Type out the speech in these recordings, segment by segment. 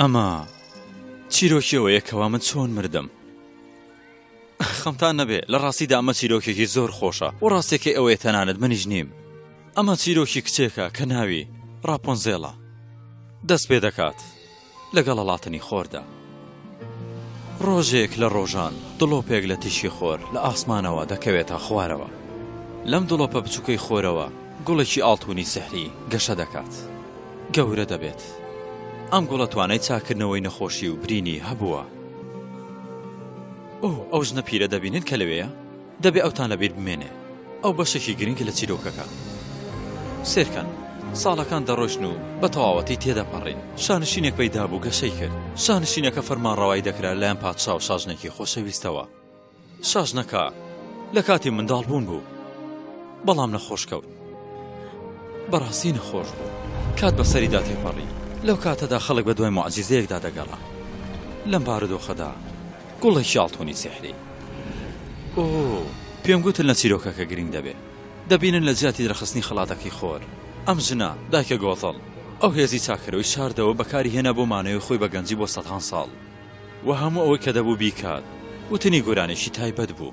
ئەمە چیرۆکیەوە یەکەوە من چۆن مردم خەمتان نەبێ لە ڕاستیدا ئەمە چیرۆکێکی زۆر خۆشە و ڕاستێکی ئەوەیە تەنانەت منیش نیم ئەمە چیرۆکی کچێکە کە ناوی ڕاپۆنزێڵە دەست پێ دەکات لەگەڵ هەڵاتنی خۆردا. ڕۆژێک لە ڕۆژان دڵۆپێک لە تیشکی خۆر لە ئاسمانەوە دەکەوێتە خوارەوە. لەم دڵۆپە بچووکەی خۆرەوە گوڵێکی ئاڵتوونی سیحری گەشە دەکات. گەورە دەبێت. ئەم گوڵە توانای چاککردنەوەی نەخۆشی و برینی هەبووە. ئۆ، ئەو ژنە پیرە دەبینن کە لەوێیە؟ دەبێ ئەوتان لە بیر بمێنێ. ئەو بەشێکی گرنگە لە چیرۆکەکە. سێرکەن. ساڵەکان دەڕۆیشن و بە تەواوەتی تێدەپەڕین. شانشینێک پەیدا بوو گەشەی کرد. شانشینەکە فەرمانڕەوایی دەکرا لەلایەن پادشا و شاژنێکی خۆشەویستەوە. شاژنەکە لە کاتی منداڵبوون بوو. بەڵام نەخۆش کەوت. بەڕاستی نەخۆش بوو. کات بە سەریدا تێپەڕی. لەو کاتەدا خەڵک بە دوای موعجیزەیەکدا دەگەڕا. لەم بارودۆخەدا. گوڵێکی ئاڵتونی سیحری. ئۆۆ پێم گوتن لە چیرۆکەکە گرینگ دەبێ دەبینن لە جیاتی رەخستنی خەڵاتەکەی خۆر ئەم ژنە دایکە گۆزەڵ ئەو هێزی چاکەرەوەی شاردەوە بەکاری هێنا بۆ مانەوەی خۆی بە گەنجی بۆ سەدان ساڵ و هەموو ئەوەی کە دەبوو بیکات وتنی گۆرانێکی تایبەت بوو.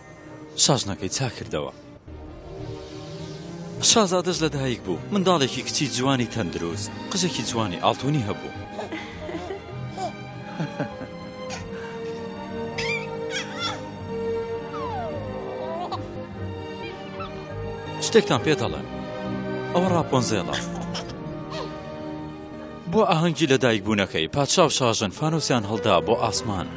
شاژنەکەی چاکردەوە. شازادەش لەدایک بوو منداڵێکی کچی جوانی تەندروست قژێکی جوانی ئاڵتونی هەبوو. شتێکتان پێ دەڵێم ئەوە ڕاپۆنزێڵە. بۆ ئاهەنگی لەدایکبوونەکەی، پادشا و شاژن فانۆسیان هەڵدا بۆ ئاسمان.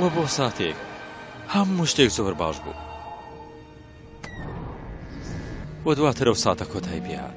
و بۆ ساتێک هەموو شتێک زۆر باش بوو. و دواتر ئەو ساتە کۆتایی پێهات.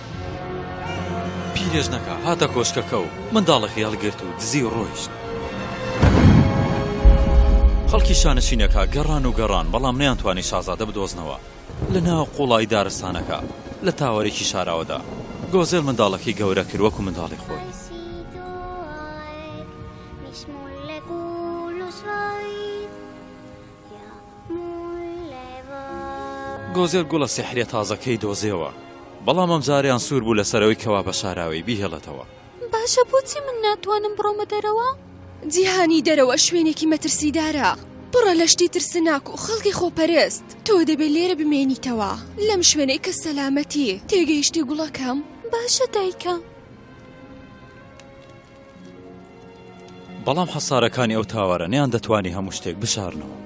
پیرێژنەکە هاتە کۆشکەکە و منداڵەکەی هەڵگرت و دزی و ڕۆیشت. خەڵکی شانشینەکە گەڕان و گەڕان بەڵام نەیانتوانی شازادە بدۆزنەوە لە ناو قوڵایی دارستانەکە لە تاوەرێکی شاراوەدا گۆزێل منداڵەکەی گەورە کرد وەکو منداڵی خۆی گۆزێر گوڵە سیحریە تازەکەی دۆزیەوە بەڵام ئەم جاریان سوور بوو لەسەرەوەی کەوا بە شاراوەی بیهێڵێتەوە باشە بۆچی من ناتوانم بڕۆمە دەرەوە؟ جیهانی دەرەوە شوێنێکی مەترسیدارە پڕە لە شتی ترسناک و خەڵکی خۆپەرست تۆ دەبێت لێرە بمێنیتەوە لەم شوێنەی کە سەلامەتی تێگەیشتی گوڵەکەم باشە دایکە بەڵام حەسارەکانی ئەو تاوارە نیان دەتوانی هەموو شتێک بشارنەوە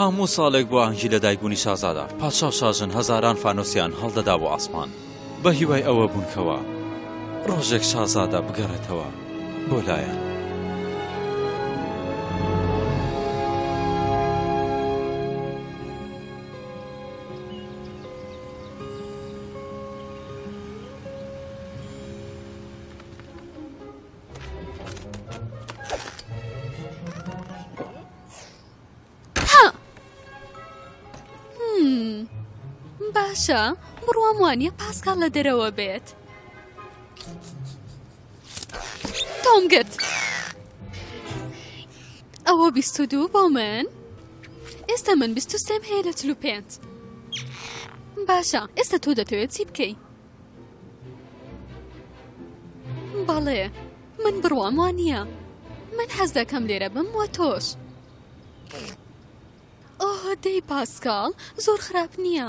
هەموو ساڵێک بۆ ئەنگی لە دایکبوونی شازادا پاشا شاژن هەزاران فانۆسیان هەڵدەدا بۆ ئاسمان بە هیوای ئەوە بوونکەوە ڕۆژێک شازادا بگەڕێتەوە بۆ لایەن باشە بڕوام وانە پاسکال لە دەرەوە بێت تۆم گرت ئەوە بیست و دوو بۆ من ئێستا من بیست و سێم هەیە لە چل و پێنج باشە ئێستا تۆ دەتەوێت چی بکەی بەڵێ من بڕوام وان نییە من حەز دەکەم لێرە بم وە تۆش ئۆهدەی پاسکاڵ زۆر خراپ نییە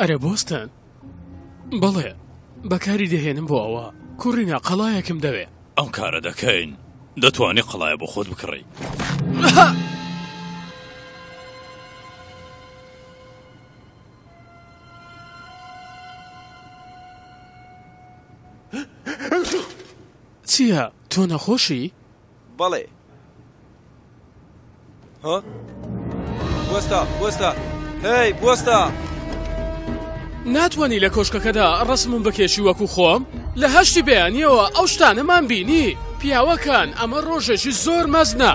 ئەرێ بۆستن؟ بەڵێ بەکاری دەهێنم بۆ ئەوە کوڕینە قەڵایەکم دەوێ ئەم کارە دەکەین دەتوانی قەڵایە بۆ خۆت بکڕی چییە تۆ نەخۆشی؟ بەڵێ هە بوەستە بوەستە هەی بوەستە ناتوانانی لە کۆشکەکەدا ڕسمم بکێشی وەکو خۆم لە هەشتی بەیانیەوە ئەو شتانەمان بینی پیاوەکان ئەمە ڕۆژێکی زۆر مەزنە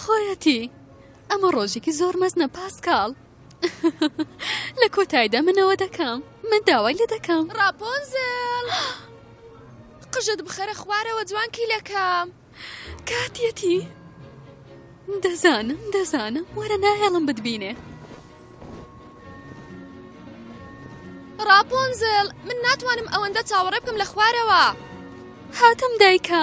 خۆیەتی ئەمە ڕۆژێکی زۆر مەزنە پاسکاڵ لە کۆتایدا منەوە دەکەم من داوای لە دەکەم ڕاپۆنزل قژت بخەرە خوارەوە جوان کیلەکەم کاتیەتی دەزانم دەزانم وەرە ناهێڵم بتبینێ ڕاپۆنزل من ناتوانم ئەوەندە چاوەڕێ بکەم لە خوارەوە هاتم دایکە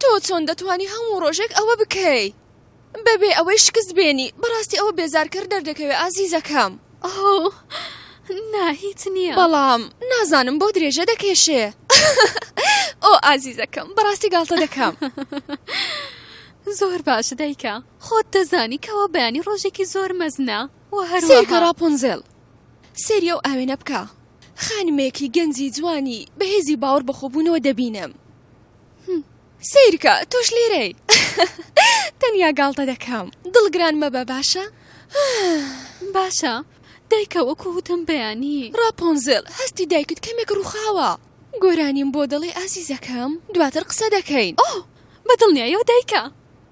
تۆ چۆن دەتوانی هەموو ڕۆژێک ئەوە بکەی بەبێ ئەوەی شکست بێنی بەڕاستی ئەوە بێزارکەر دەردەکەوێ ئازیزەکەم. ئۆو نا هیچ نییە. بەڵام نازانم بۆ درێژە دەکێشێ. ئۆ ئازیزەکەم بەڕاستی گاڵتە دەکەم. زۆر باش دایکە خۆت دەزانی کەوا بەیانی ڕۆژێکی زۆر مەزنە و هەر سێرکە ڕاپۆنزێڵ سێری ئەو ئاوێنە بکە خانمێکی گەنجی جوانی بەهێزی باوەڕ بەخۆبوونەوە دەبینم. هم سەیرکە تۆش لێرەی تەنیا گاڵتە دەکەم دڵگران مەبە باشە باشە دایکە وەکو وتم بەیانی ڕاپۆنزێل هەستی دایکت کەمێک ڕوخاوە گۆرانیم بۆ دەڵێ ئازیزەکەم دواتر قسە دەکەین ئۆ بەدڵنیایەوە دایکە.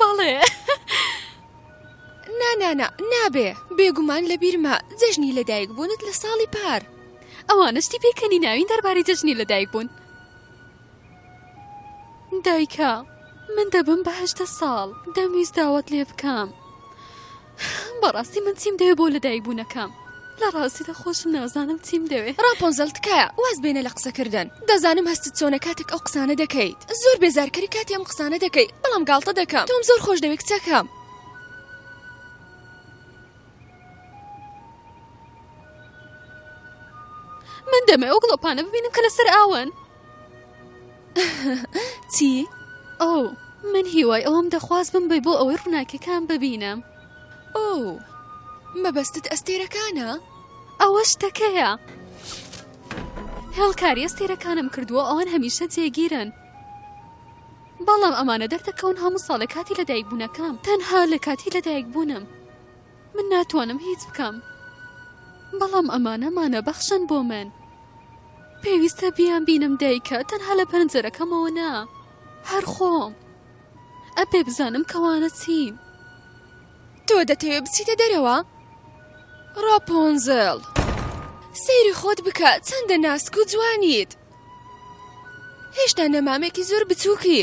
بەڵێ نانانا نابێ بێگومان لە بیرمە جەژنی لەدایک بوونت لە ساڵی پار ئەوانشتی پێکەنی ناوین دەربارەی جەژنی لەدایک بوون دایکە من دەبم بەهشتە ساڵ دەمویست داوت لێ بکەم بەڕاستی من چیم دەوێ بۆ لەدایک بوونەکەم لە ڕاستیدا خۆشم نازانم چیم دەوێ ڕاپۆنزەل تکایە واز بێنە لە قسەکردن دەزانم هەستت چۆنە کاتێک ئەو قسانە دەکەیت زۆر بێزارکەری کاتی ئەم قسانە دەکەیت بەڵام گاڵتە دەکەم تۆم زۆر خۆش دەوێت کچەکەم من دەمەوێ ئەو گڵۆپانە ببینم کە لەسەر ئاوەن چی؟ ئۆو من هیوای ئەوەم دەخواست بمبەی بۆ ئەوەی ڕوناکیەکان ببینم ئۆو مەبەستت ئەستێرەکانە؟ ئەوە شتەکەیە هێڵکاری ئەستێرەکانم کردووە ئەوان هەمیشە جێگیرن بەڵام ئەمانە دەردەکەون هەموو ساڵە کاتی لەدایک بوونەکەم تەنها لە کاتی لەدایک بوونم من ناتوانم هیچ بکەم بەڵام ئەمانە مانە بەخشن بۆ من پێویستە بیانبینم دایکە تەنها لە پەنجەرەکەمەوە نا هەر خۆم ئەبێ بزانم کەوانە چین تۆ دەتەوێ بچیتە دەرەوە ڕاپۆنزل سەیری خۆت بکە چەندە ناسک و جوانیت هێشتا نەمامێکی زۆر بچووکی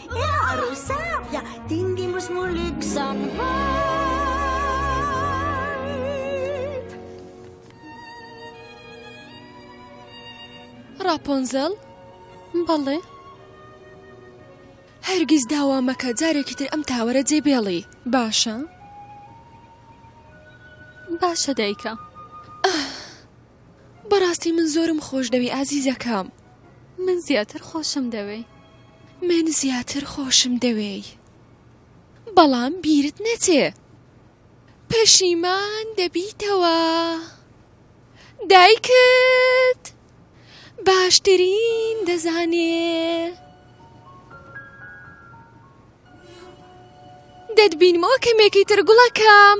ڕاپۆنزەڵ بەڵێ هەرگیز داوا مەکە جارێکی تر ئەم تاوەرە جێ بێڵی باشە باشە دایکە. بەڕاستی من زۆرم خۆشدەوێی ئازیزەکەم. من زیاتر خۆشم دەوێی. من زیاتر خۆشم دەوێی. بەڵام بیرت نەچێ پەشیمان دەبیتەوە. دایکت باشترین دەزانێ. دەتبینمەوە کەمێکی تر گوڵەکەم.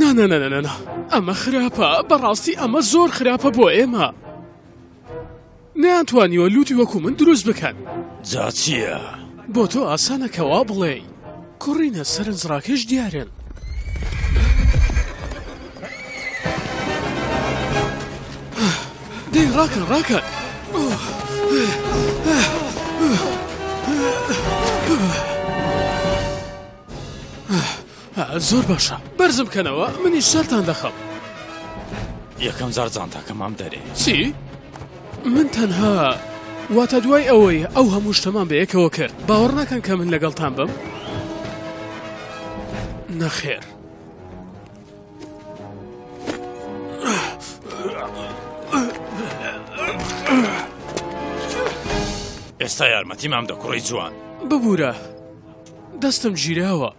نانەنەنەنە ئەمە خراپە بەڕاستی ئەمە زۆر خراپە بۆ ئێمە نەیانتوانیوە لوتی وەکو من دروست بکەن جا چییە؟ بۆ تۆ ئاسانە کەوا بڵێ کوڕینە سەرنجڕاکێش دیارن دەی ڕاکەن ڕاکەن زۆر باشە بەرزم کەنەوە منیش سەرتان دەخەم. یەکەم جار جانتاکەمام دەرێ چی؟ من تەنها واتە دوای ئەوەی ئەو هەموو شتەمان بە یەکەوە کرد باوەڕ ناکەن کە من لەگەڵتان بم نەخێر ئێستا یارمەتی مام دەکوڕی جوان ببوورە دەستم گیراوە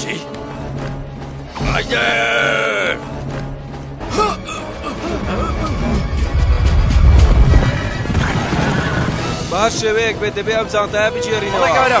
چی؟ باش شێوەیەک بێت دەبێ ئەم جانتایە بگێڕینەوە کارە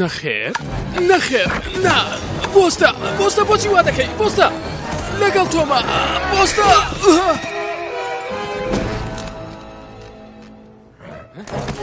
نەخێر نەخێر نا بۆستە بۆستە بۆچی وا دەکەی بۆستە لەگەڵ تۆمە بۆستە Oh!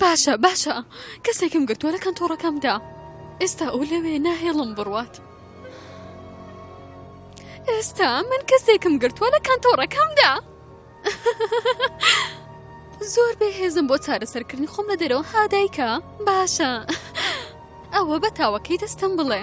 باشە باشە کەسێکم گرتووە لە کەنتۆڕەکەمدا ئێستا ئەو لەوێ ناهێڵم بڕوات ئێستا من کەسێکم گرتووە لە کەنتۆڕەکەمدا. زۆر بێ هێزم بۆ چارەسەرکردنی خۆم لە دەرەوە هادایکە باشە ئەوە بە تاوەکەی دەستم بڵێ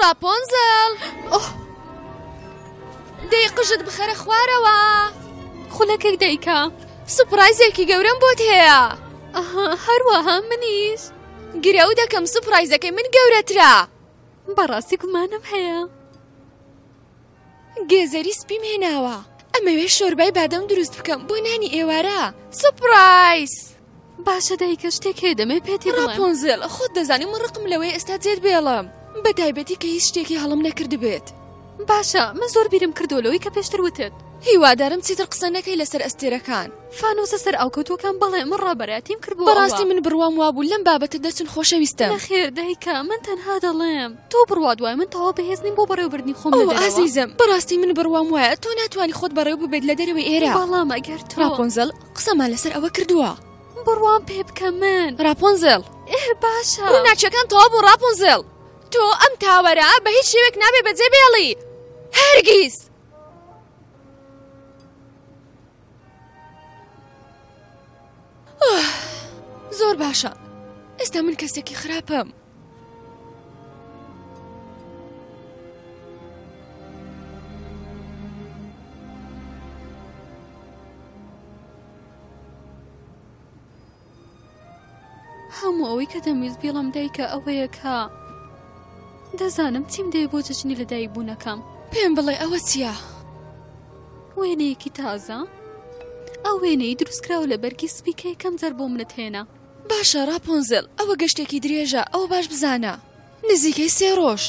ڕاپۆنزڵ ئۆه دەی قژت بخەرە خوارەوە خولەکێک دەیکا سوپڕایزێکی گەورەم بۆت هەیە ئەها هەروەها منیش گرەو دەکەم سوپڕایزەکەی من گەورەترە بەڕاستی گومانم هەیە گێزەری سپیم هێناوە ئەمەوێ شۆربای بادەم دروست بکەم بۆ نانی ئێوارە سپڕایس باشە دایکە شتێک هەیە دەمێ پێتی ڕاپۆنزل خۆت دەزانی من ڕقم لەوەی ئێستا جێت بێڵم بە تایبەتی کە هیچ شتێکی هەڵم نەکردبێت باشە من زۆر بیرم کردو لەوەی کە پێشتر وتت هیوادارم چیتر قسە نەکەی لەسەر ئەستێرەکان. فانوسە سەر ئاوکەوتوەکان بەڵێ من ڕابەراتیم کرد بۆ بەڕاستی من بڕوام وابوو لەم بابەتە دەرچن خۆشەویستە نەخێر دایکە من تەنها دەڵێم تۆ بڕوات وای من تەوا بەهێز نیم بۆ بەڕێوبردنی خۆم لە دەرەوە ئازیزم بەڕاستی من بڕوام وایە تۆ ناتوانانی خۆت بەڕێو ببێت لە دەرەوەی ئێرە بەڵام ئەگەر تۆ ڕاپۆنزەل قسەمان لەسەر ئەوە کردووە بڕوام پێ بکە من ڕاپۆنزەل ئێ باشە ناچەکان تەوا بۆ ڕاپۆنزەل تۆ ئەم تاوەرە بە هیچ شێوێک نابێ بەجێ بێڵی هەرگیز زۆر باشە ئێستا من کەسێکی خراپم هەموو ئەوەی کە دەمویست بیڵم دایکە ئەوەیە کە دەزانم چیم دەوێ بۆ جەژنی لەدایک بوونەکەم پێم بڵێ ئەوە چییە؟ وێنەیەکی تازە ئەو وێنەی دروستکراوە لە بەرگی سپی کە یەکەم جار بۆ منت هێنا باشە ڕاپۆنزل ئەوە گەشتێکی درێژە ئەوە باش بزانە نزیکەی سێ ڕۆژ.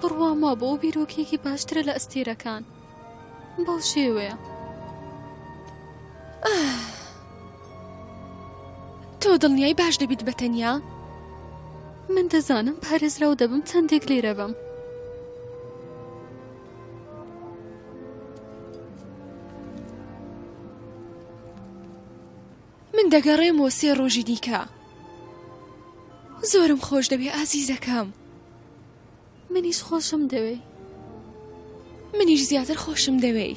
بڕوام وا بۆ ئەو بیرۆکەیەکی باشترە لە ئەستێرەکان بەو شێوەیە تۆ دڵنیای باش دەبیت بە تەنیا من دەزانم پارێزراو دەبم چەندێک لێرە بم من دەگەڕێم و سێ ڕۆژی دیکە زۆرم خۆش دەوێ ئازیزەکەم منیش خۆشم دەوێ منیش زیاتر خۆشم دەوێی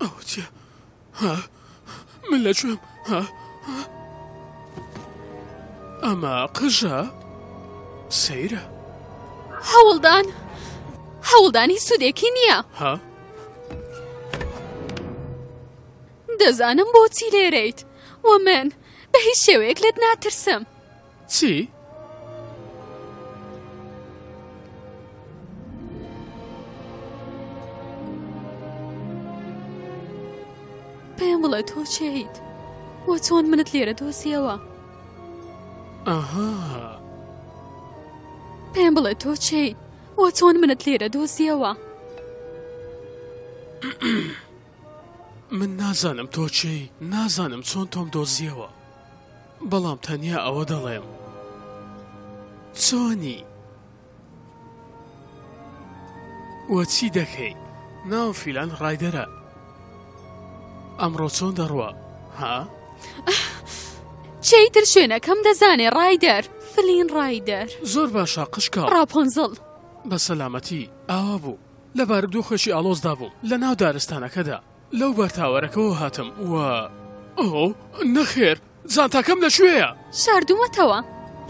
ئەوە چیە ها من لە کوێم ها ئەمە قژە سەیرە هەوڵدان هەوڵدانی سوودێکی نییە ها دەزانم بۆچی لێرەیت و من بە هیچ شێوەیەک لێت ناترسم چی؟ پێم بڵێ تۆ چیت؟ بۆ چۆن منت لێرە دۆزیەوە؟ ئەها پێم بڵێ تۆ چیت؟ بۆ چۆن منت لێرە دۆزیەوە؟ من نازانم تۆ چی نازانم چۆن تۆم دۆزیەوە بەڵام تەنیا ئەوە دەڵێم چۆنی وەچی دەکەی ناو فیلان ڕایدەرە ئەمڕۆ چۆن دەڕوە ها؟ چیتر شوێنەکەم دەزانێ ڕایدەر فلین ڕایدەر زۆر باشە قشکا ڕاپۆنزڵ بە سەلامەتی ئاوا بوو لە بارودۆخێکی ئالۆزدا بووم لە ناو دارستانەکەدا لەو بەر تاوەرەکەوە هاتم و ئۆ نەخێر جانتاکەم لە کوێیە؟ شاردوومەتەوە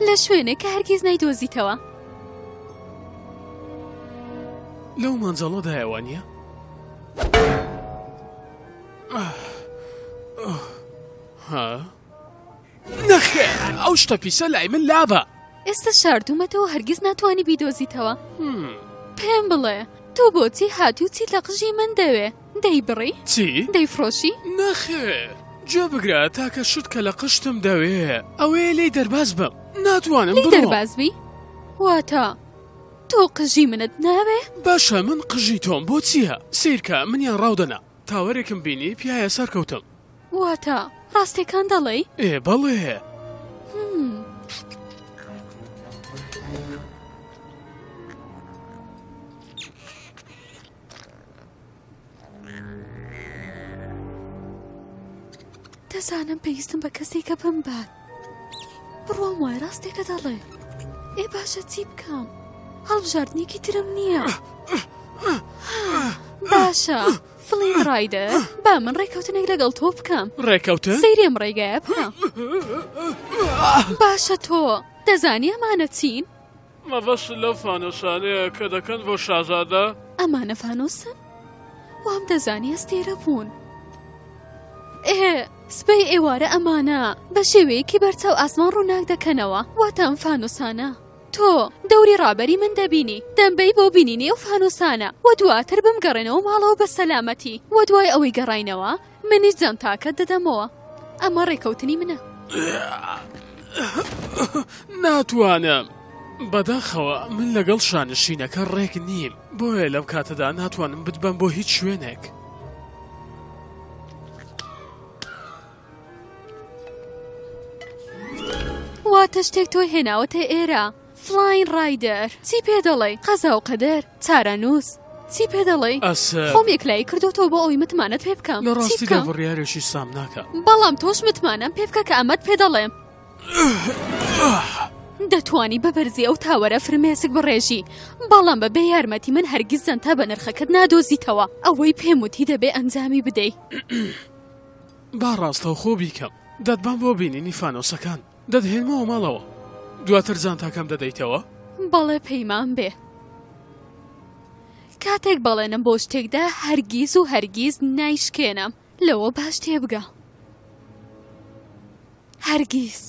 لە شوێنێک کە هەرگیز نەیدۆزیتەوە لەو مەنجەڵۆدایەوە نییە؟ ها؟ نەخێر ئەو شتە پیسە لای من لابە ئێستا شاردوومەتەوە هەرگیز ناتوانانی بیدۆزیتەوە پێم بڵێ تۆ بۆچی هاتوو چی لە قژی من دەوێ دەی بڕی چی دەیفرۆشی نەخێر جێ بگرە تاکە شت کە لە قشتم دەوێ ئەوەیە لی دەرباز بم ناتوانم لی دەرباز بی واتە تۆ قژی منت ناوێ باشە من قژی تۆم بۆ چییە سیرکە منیان ڕاودەنا تاوەرێکم بینی پیاە سەرکەوتم واتە ڕاستێکان دەڵێی؟ ئێ بەڵێ. دەزانم پێویستم بە کەسێکە بمبات بڕۆم وای ڕاستێکە دەڵێ ئێ باشە چی بکەم هەڵبژاردنێکی ترم نییە باشە فڵیت ڕایدەر با من ڕێکەوتنێک لەگەڵ تۆ بکەم ڕێکەوتن سەیرێم ڕێگایە بکەم باشە تۆ دەزانی ئەمانە چین مەبەست لەو فانۆسانەیە کە دەکەن بۆ شازادە ئەمانە فانۆسن وام دەزانی ئەستێرە بوون ئێ سبەی ئێوارە ئەمانە بە شێوەیەکی بەرچاو ئاسمان ڕووناک دەکەنەوە واتە ئەم فانۆسانە تۆ دەوری ڕابەری من دەبینی دەمبەی بۆ بینینی ئەو فانوسانە وە دواتر بمگەڕێنەوە ماڵەوە بە سەلامەتی وە دوای ئەوەی گەڕاینەوە منیش جانتاکەت دەدەمەوە ئەمە ڕێکەوتنی منە ناتوانم بەداخەوە من لەگەڵ شانشینەکە ڕێک نیم بۆیە لەم کاتەدا ناتوانم بتبەم بۆ هیچ شوێنێک واتە شتێک تۆ هێناوەتە ئێرە فلاین ڕایدەر چی پێ دەڵێ قەزا و قەدەر چارەنووس چی پێ دەڵێ خۆم یەکلایی کردوەوە بۆ ئەوی متمانەت پێ بکەم لە ڕاستیکە بڕیارێکی سام ناکە بەڵام تۆش متمانەم پێ بکە کە ئەمەد پێ دەڵێم دەتانی بەبەرزی ئەو تاوەرە فرمێسک بڕێژی بەڵام بە بێ یارمەتی من هەرگیز زەنتا بە نرخەکەت نادۆزیتەوە ئەوەی پێم وتی دەبێ ئەنجامی بدەی با ڕاستەوخۆ بیکەم، دەتبەم بۆ بینینی فانۆسەکان. دەتهێنمەوە ماڵەوە. دواتر جانتاکەم دەدەیتەوە؟ بەڵێ پەیمان بێ. کاتێک بەڵێنم بۆ شتێک دا، هەرگیز و هەرگیز نایشکێنم. لەوە باش تێبگە. هەرگیز.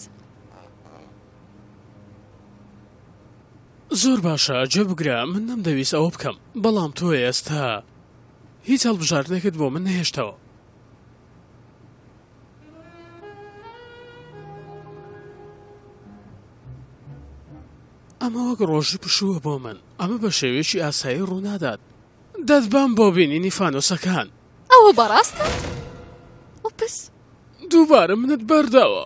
زۆر باشە، گوێبگرە، من نەمدەویست ئەوە بکەم، بەڵام تۆ ئێستا هیچ هەڵبژاردنێکت بۆ من نەهێشتەوە. ئەمە وەک ڕۆژی پشووە بۆ من ئەمە بە شێوێکی ئاسایی ڕوونادات دەتبام بۆ بینینی فانۆسەکان ئەوە بەڕاستە؟ ئۆپس دووبارە منت بەرداوە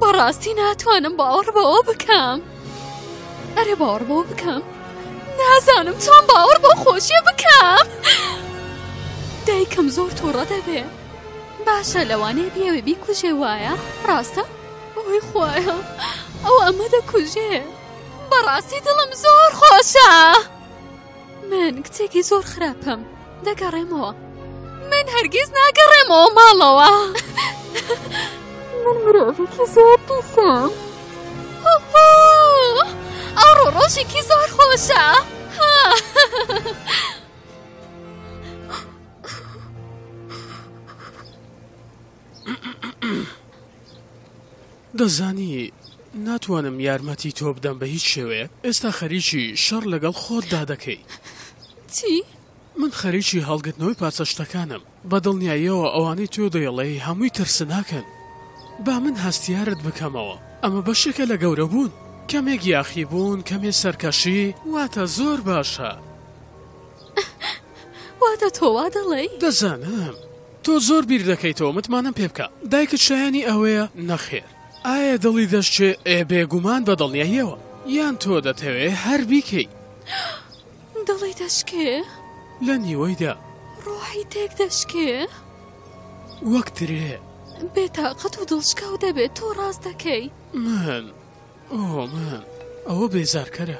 بەڕاستی ناتوانم باوەڕ بەوە بکەم ئەرێ باوەڕ بۆ بکەم نازانم چۆن باوەڕ بۆ خۆشیە بکەم دایکم زۆر تووڕە دەبێ باشە لەوانەیە بێوێ بیکوژێ وایە ڕاستە ئەوەی خوایە ئەو ئەمە دەکوژێ بەڕاستی دڵم زۆر خۆشە. من کچێکی زۆر خراپم دەگەڕێمەوە من هەرگیز ناگەڕێمەوە ماڵەوە من مرۆڤێکی زۆر پیسم ئەو ڕۆژێکی زۆر خۆشە دەزانی ناتوانم یارمەتی تۆ بدەم بە هیچ شێوەیە ئێستا خەریکی شەڕ لەگەڵ خۆتدا دەکەی چی؟ من خەریکی هەڵگرتنەوەی پارچە شتەکانم بە دڵنیاییەوە ئەوانەی تۆ دەیڵێی هەمووی ترسناکەن با من هەستیارت بکەمەوە ئەمە بەشێکە لە گەورە بوون کەمێک یاخی بوون کەمێ سەرکەشی واتە زۆر باشە واتە تۆوا دەڵێی دەزانم تۆ زۆر بیر دەکەیتەوە متمانەم پێ بکە دایکت شایەنی ئەوەیە نەخێر ئایا دڵی دەشچێ ئێ بێگومان بە دڵنیاییەوە یان تۆ دەتەوێ هەر بیکەی دڵی دەشکێ لە نیوەیدا ڕۆحی تێک دەشکێ وەک ترێ بێتاقەت و دڵشکاو دەبێت تۆ ڕاست دەکەی من ئۆ من ئەوە بێزارکەرە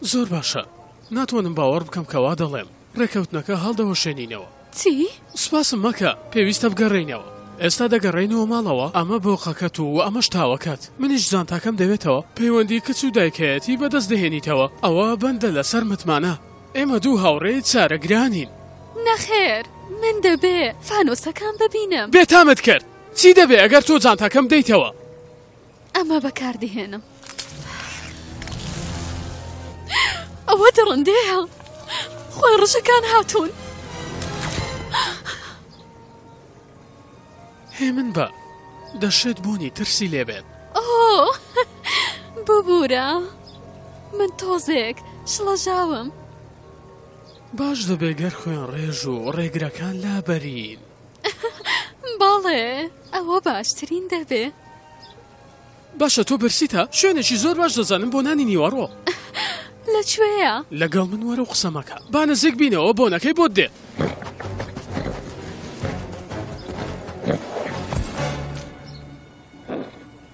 زۆر باشە. ناتوانم باوەڕ بکەم کە وا دەڵێم. ڕێککەوتنەکە هەڵدەوەشێنینەوە. چی؟ سوپاسم مەکە. پێویستە بگەڕێینەوە. ئێستا دەگەڕێینەوە ماڵەوە، ئەمە بۆقەکەت و ئەمەش تاوەکەت. منیش جانتاکەم دەوێتەوە. پەیوەندی کچ و دایکایەتی بەدەست دەهێنیتەوە. ئەوە بەندە لەسەر متمانە. ئێمە دوو هاوڕێی چارەگرانین. نەخێر، من دەبێ فانۆسەکان ببینم. بێتامت کرد. چی دەبێ ئەگەر تۆ جانتاکەم بدەیتەوە؟ ئەمە بەکاردهێنم ئەوە دڕندەیە خۆی ڕژەکان هاتوون هێ من بە دەشێت بوونی ترسی لێبێت ئۆ ببوورە من تۆزێک شڵەژاوم باش دەبێ گەر خوێن ڕێژ و ڕێگرەکان لابەرین بەڵێ ئەوە باشترین دەبێ باشە تۆ برسیتە شوێنێکی زۆر باش دەزانم بۆ نانی نیوەڕۆ لە کوێیە لەگەڵ من وەرە و قسەمەکە با نزیک بینەوە بۆنەکەی بۆت دێت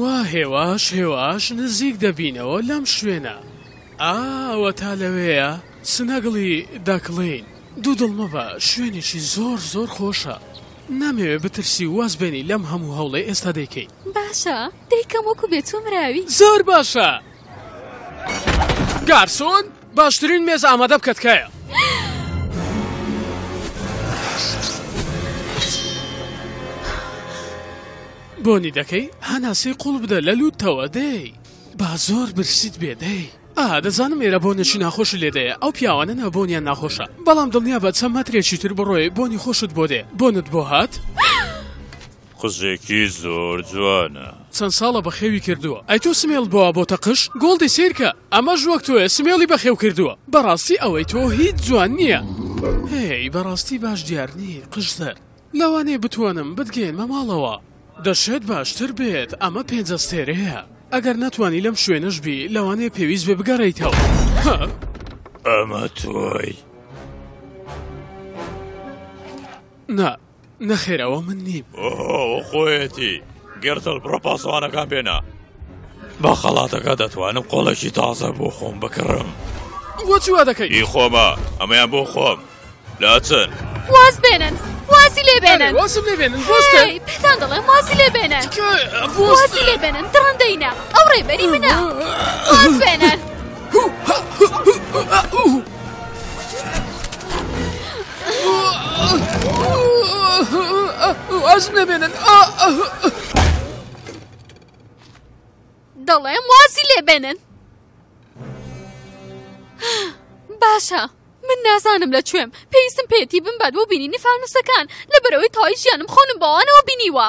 وا هێواش هێواش نزیک دەبینەوە لەم شوێنە ئاوە تا لەوەیە سنەگڵی دەکڵین دوو دڵمە بە شوێنێکی زۆر زۆر خۆشە نامەوێ بترسی واز بێنی لەم هەموو هەوڵێ ئێستا دەیکەین باشە دەیکەم وەکو بێتۆ مراوی زۆر باشە گارسۆن باشترین مێز ئامادە بکە تکایە. بۆنی دەکەی هەناسەی قوڵ بدە لە لوتەوە دەی با زۆر برسیت بێ دەی ئا دەزانم ئێرە بۆ نەشی ناخۆش لێدەیە ئەو پیاوانە نابۆنیان ناخۆشە بەڵام دڵنیا بە چەند مەترێکی تر بڕۆی بۆنی خۆشت بۆ دێ بۆنت بۆ هات؟ قژێکی زۆر جوانە. چەند ساڵە بەخێوی کردووە ئەی تۆ سمێڵت بۆوا بۆتە قژ گۆڵدی سەیرکە ئەمەش وەک تۆیە سمێڵی بەخێو کردووە بەڕاستی ئەوەی تۆ هیچ جوان نییە هێی بەڕاستی باش دیار نی قژ زەرد لەوانەیە بتوانم بتگەیەنمە ماڵەوە دەشێت باشتر بێت ئەمە پێنج ئەستێرەیە ئەگەر نەتوانی لەم شوێنەش بی لەوانەیە پێویست بێ بگەڕێیتەوە ها ئەمە تۆی نا نەخێر ئەوە من نیم ئەوە خۆیەتی گرتڵ بڕە پاسەوانەکان بێنە بە خەڵاتەکە دەتوانم قۆڵێکی تازە بۆ خۆم بکڕم بۆچی وا دەکەی ئی خۆمە ئەمەیان بۆ خۆم لاچن واز بێنن واسی لێ بێنن واسم لێ بێنن پێتان دەڵێ واسی لێ بێنن واسی لێ بێنن دڕندەینە ئەو ڕێبەری منە واز بێنن واز نەبێنن دەڵێم وازی لێبێنن باشە من نازانم لە کوێم پێویستم پێتی بم بەد بۆ بینینی فانوسەکان لە بەرەوەی تای ژیانم خۆنم بەوانەوە بینیوە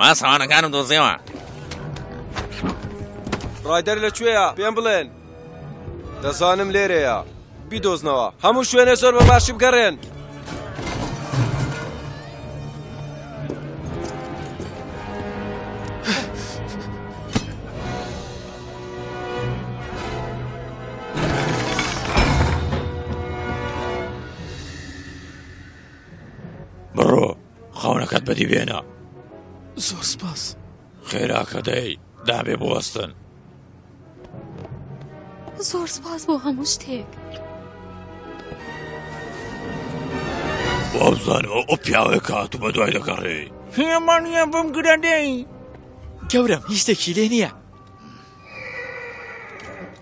پاسەوانەکانم دۆزیەوە ڕایدەر لە کوێیە پێم بڵێن دەزانم لێرەیە بیدۆزنەوە هەموو شوێنە زۆر بە باشی بگەڕێن خەونەکەت بەدی بێنە زۆر سپاس خێراکە دەی دابێ بوەستن زۆر سپاس بۆ هەموو شتێک وابزان ئەو ئەو پیاوێ کات و بە دوای دەگەڕێ هێمانە بم گرە دەی گەورم هیچتێکی لێ نییە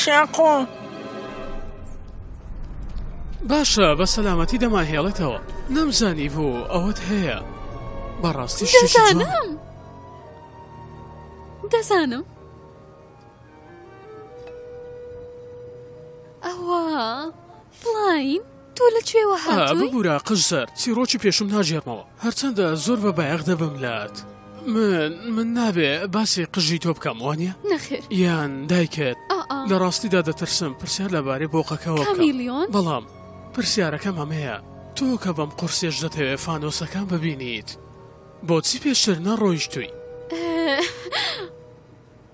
شاقۆ. باشە بە سەلامەتی دەمانهێڵێتەوە نەمزانی بوو ئەوەت هەیە بەڕاستی شانم دەزانم ئەوە. بڵاین تۆ لە کوێوە هاتووی؟ ببورە قژزەر چیڕۆکی پێشوم ناگێڕمەوە هەرچەندە زۆر بە بایەخ دەبم لات من من نابێ باسی قژی تۆ بکەم وانە نەخێر یان دایکت لە ڕاستیدا دەترسم پرسیار لەبارەی بۆقەکەەوە میلیۆن بەڵام پرسیارەکەم ئەمەیە تۆ کە بەم قورسێش دەتەوێت فانۆسەکان ببینیت بۆچی پێشتر نەڕۆیشتوی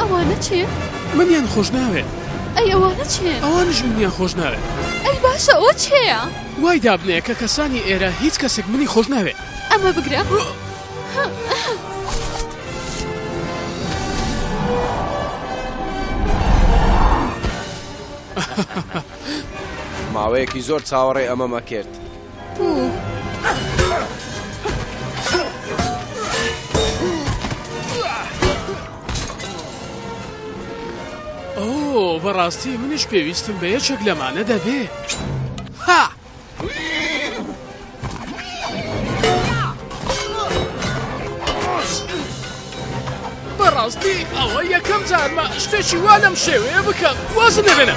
ئەوانە چێ؟ منیان خۆش ناوێ ئەی ئەوانە چێ؟ ئەوانش منیان خۆش ناوێ ئەی باشە ئەوە چێە؟ وای دابنێ کە کەسانی ئێرە هیچ کەسێک منی خۆش ناوێ ئەمە بگرە؟ ماوەیەکی زۆر چاوەڕێ ئەمەمە کرد بەڕاستی منیش پێویستم بە یەکێک لەمانە دەبێ ها! بەڕاستی ئەوە یەکەم جارمە شتێکی وا لەم شێوەیە بکەم وازم لەبێنە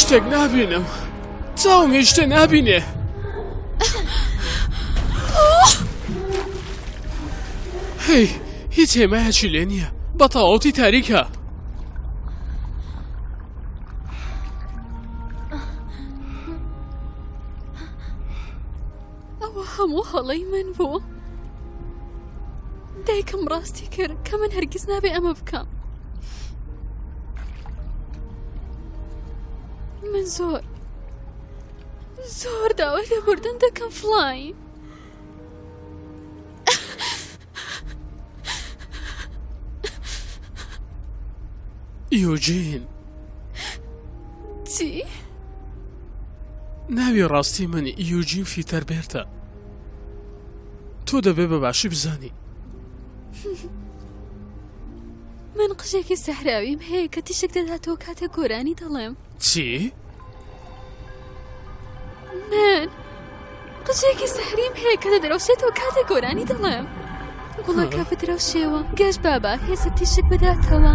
شتێک نابینم چاوم هیشتە نابینێ هی هیچ هێمایەکی لێ نییە بە تەواوەتی تاریکە ئەوە هەموو هەڵەی من بوو دایکم ڕاستی کرد کە من هەرگیز نابێ ئەمە بکەم من زۆر زۆر داوای لێبوردن دەکەم فڵین یۆجین چی؟ ناوی ڕاستی من یوجین فیتەر بێرتە تۆ دەبێ بە باشی بزانی من قژێکی سەحراویم هەیە کە تیشک دەداتەوە کاتێک گۆرانی دەڵێم چی؟ من قژێکی سەحریم هەیە کە دەدرەوشێتەوە کاتێک گۆرانی دڵم گوڵەکە بدرەوشێەوە گەش بابا هێزە تیشک بداتەوە.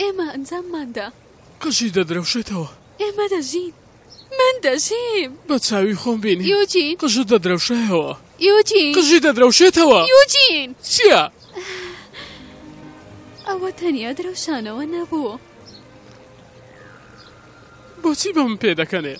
ئێمە ئەنجامماندا قژی دەدرەوشێتەوە ئێمە دەژین من دەژیم بە چاوی خۆم بینی یوجین قژە دەدرەوشەیەوە یوجین قژی دەدرەوشێتەوە یوجین چییە؟ ئەوە تەنیا درەوشانەوە نەبوو بۆچی بەم پێ دەکەنێ؟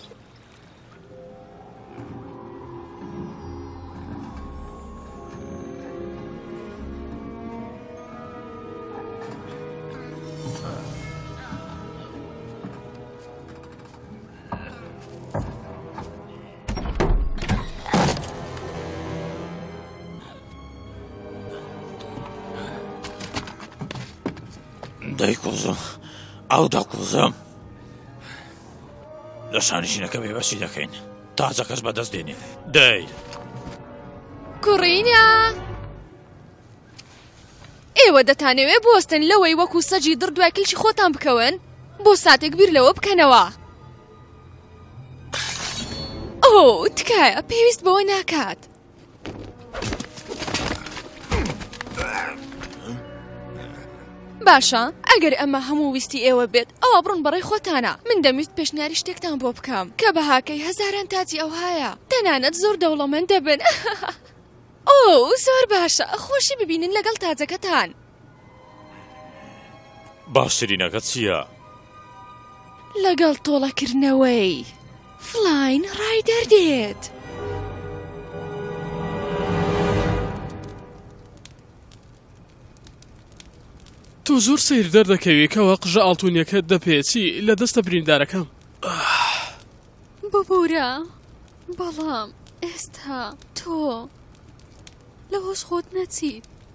دەیکۆزم ئەو دەکۆزم لە شانشینەکە بێبەشی دەکەین تاجەکەش بەدەست دێنین دەی کوڕینە ئێوە دەتانەوێ بۆستن لەوەی وەکو سەجی دڕ دوای کلکی خۆتان بکەون بۆ ساتێک بیر لەوە بکەنەوە ئەو تکایە پێویست بەوە ناکات باشە ئەگەر ئەمە هەموو ویستی ئێوە بێت ئەوە بڕون بەڕێ خۆتانە من دەمویست پێشنیاری شتێکتان بۆ بکەم کە بەهاکەی هەزاران تاجی ئەوهایە تەنانەت زۆر دەوڵەمەند دەبن ئەو زۆر باشە خۆشی ببینن لەگەڵ تاجەکەتان باشترینەکە چییە؟ لەگەڵ تۆڵەکردنەوەی فلاین ڕای دەردێت. تۆ زۆر سیر دەردەکەوی کەەوە قژە ئاڵتونیەکە دەپێچی لە دەستە بریندارەکەم ببورە بەڵام ئێستا تۆ لە هۆش خۆت نەچیت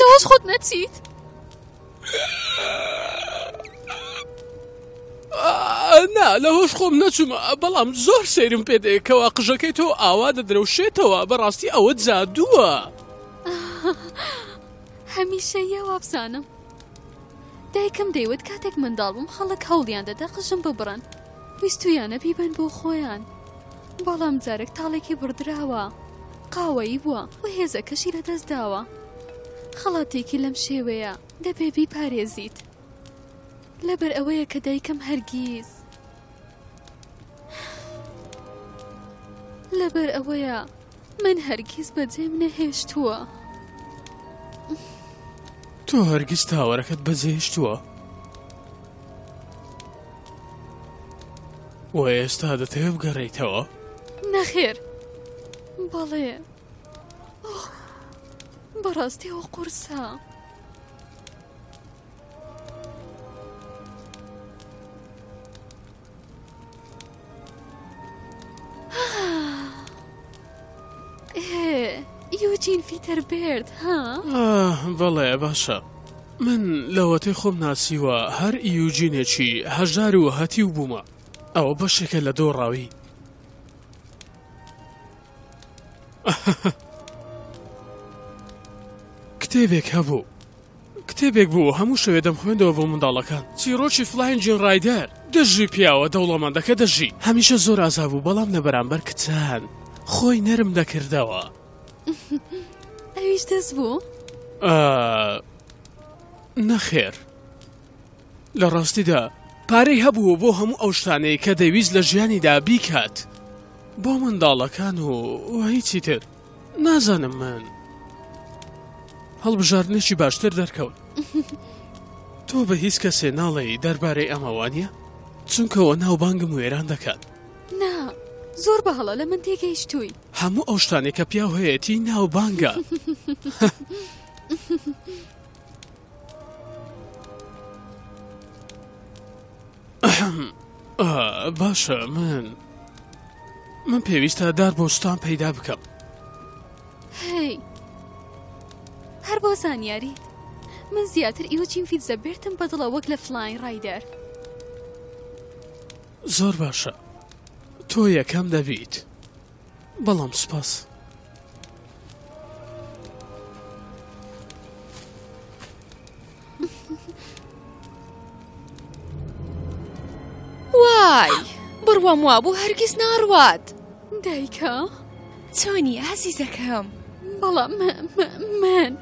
نەوەز خۆت نەچیت نا لە هۆش خۆم نەچوومە بەڵام زۆر سێرم پێ دەیەکەوە قژەکەی تۆ ئاوا دەدرەوشێتەوە بەڕاستی ئەوە جادووە هەمیشە یە وابزانم دایکم دەیوت کاتێک منداڵ بووم خەڵک هەوڵیان دەدا قژم ببڕن ویستویانە بیبەن بۆ خۆیان بەڵام جارێک تاڵێکی بڕدراوە قاوەیی بووە و هێزەکەشی لەدەست داوە خەڵاتێکی لەم شێوەیە دەبێ بیپارێزیت لەبەر ئەوەیە کە دایکم هەرگیز لەبەر ئەوەیە من هەرگیز بەجێم نەهێشتووە تۆ هەرگیز تاوەرەکەت بەجێهشتووە و ئێستا دەتەوێ بگەڕێیتەوە نەخێر بەڵێ بەڕاستی ئەو قورسە یوجین فیتەر بێرد ها بەڵێ باشە من لەوەتەی خۆم ناسیوە هەر یوجینێکی هەژار و هەتی و بوومە ئەوە بەشێکە لە دۆڕاوی کتێبێک هەبوو کتێبێک بوو هەموو شەوێ دەم خوێندەوە بۆ منداڵەکان چیرۆکی فلاین جین ڕایدەر دەژی پیاوە دەوڵەمەندەکە دەژی هەمیشە زۆر ئازا بوو بەڵام لە بەرامبەر کچان خۆی نەرم دەکردەوە ئەویش دەست بوو نەخێر لە ڕاستیدا پارەی هەبوو بۆ هەموو ئەو شتانەی کە دەیویست لە ژیانیدا بیکات بۆ منداڵەکان و هیچی تر نازانم من هەڵبژاردنێکی باشتر دەرکەوت تۆ بە هیچ کەسێ ناڵێی دەربارەی ئەمەوانە چونکەەوە ناو بانگم وێران دەکات نا زۆر بە هەڵە لە من تێگەیشتووی هەموو ئەو شتانێکە پیاو هەیەتی ناو بانگە باشە من من پێویستە دار بۆ شتان پەیدا بکەم هەی هەر بۆ زانیاریت من زیاتر ئیوە چین فیزە بێتم بەدڵە وەک لە فلاین ڕایدەر زۆر باشە تۆ یەکەم دەبیت. بەڵام سوپاس. وای بڕوام وابوو هەرگیز ناڕوات دایکە چۆنی ئازیزەکەم بەڵام من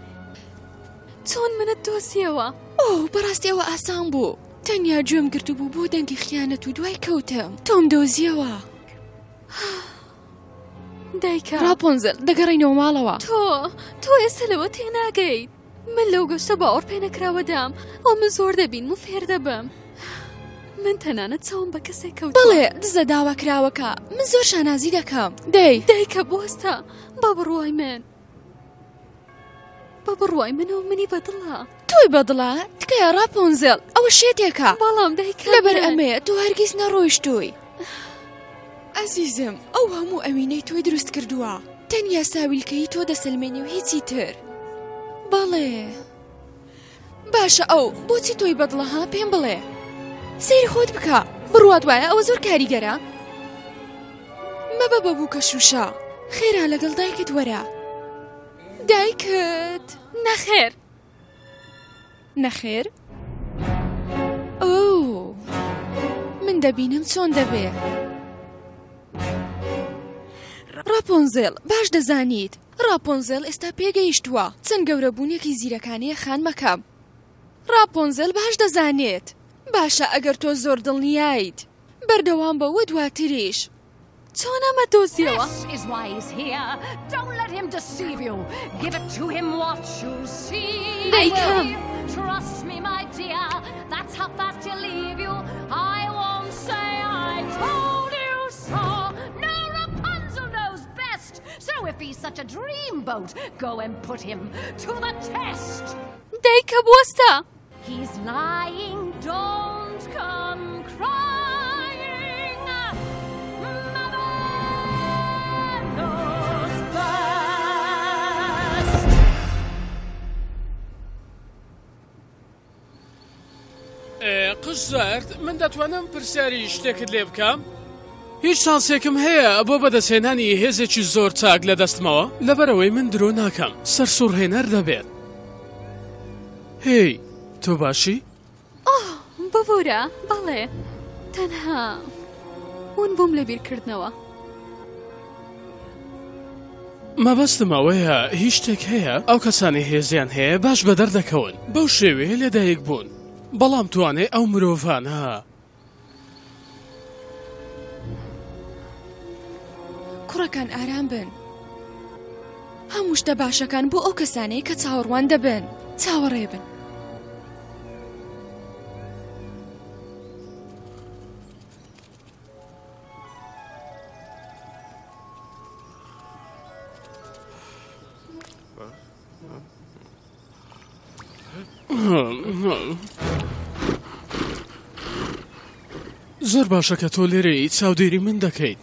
چۆن منت دۆسیەوە ئۆ بەڕاستی ئەوە ئاسان بوو تەنیا گوێم گرتبوو بۆ دەنگی خیانەت و دوای کەوتم تۆم دۆزیەوە. دایکە راپۆنزل دەگەڕینەوە ماڵەوە تۆ تۆ ئێستا لەوە تێناگەیت من لەو گەشتە بە ئەوڕپێ نەکراوەدام ئەو من زۆر دەبین و فێر دەبم من تەنانەت چاوم بە کەسێک کەوت بڵێ دزە داواکراوەکە من زۆر شانازی دەکەم دەی دایکە بۆستە با بڕوای من بە بڕوای منەوە منی بەدڵە تۆی بەدڵە تکایە ڕاپۆنزێڵ ئەوە شێتێکە بەڵام دایک لەبەر ئەمەیە تۆ هەرگیز نەڕۆیشتووی ئەزیزم ئەو هەموو ئەوینەی تۆی دروست کردووە تەنیا ساویلکەی تۆ دەسەلمێنی و هیچی تر بەڵێ. باشە ئەو بۆچی تۆی بەدڵە ها پێم بڵێ سەیری خۆت بکە بڕوات وایە ئەوە زۆر کاریگەرە مەبە بە بووکە شوشە خێرا لەگەڵ دایکت وەرە دایکت نەخێر نەخێر ئەو من دەبینم چۆن دەبێ ڕاپۆنزێڵ باش دەزانیت ڕاپۆنزێل ئێستا پێگەیشتووە چەند گەورەبوونێکی زیرەکانەیە خانمەکەم. ڕاپۆنزێل باش دەزانێت. باشە ئەگەر تۆ زۆر دڵنیایت بەردەوام بە وە دواتریش چۆن ئەمە دۆزیەوە؟ So if he's such a dreamboat, go and put him to the test. Deka Busta. He's lying, don't come crying. قژ زەرد، من دەتوانم پرسیاری شتێکت لێ بکەم؟ هیچ شانسێکم هەیە بۆ بەدەستهێنانی هێزێکی زۆر چاک لە دەستمەوە؟ لەبەرەوەی من درۆ ناکەم، سەرسوڕهێنەر دەبێت. هێی، تۆ باشی؟ ئۆه، ببورە، بەڵێ، تەنها ون بووم لە بیرکردنەوە. مەبەستم ئەوەیە هیچ شتێک هەیە ئەو کەسانی هێزیان هەیە باش بە دەردەکەون بەو شێوەیە لەدایک بوون بەڵام توانێ ئەو مرۆڤانە کوڕەکان ئارام بن هەموو شتە باشەکان بۆ ئەو کەسانەیە کە چاوەڕوان دەبن چاوەڕێ بن زۆر باشە کە تۆ لێرەی چاودێری من دەکەیت.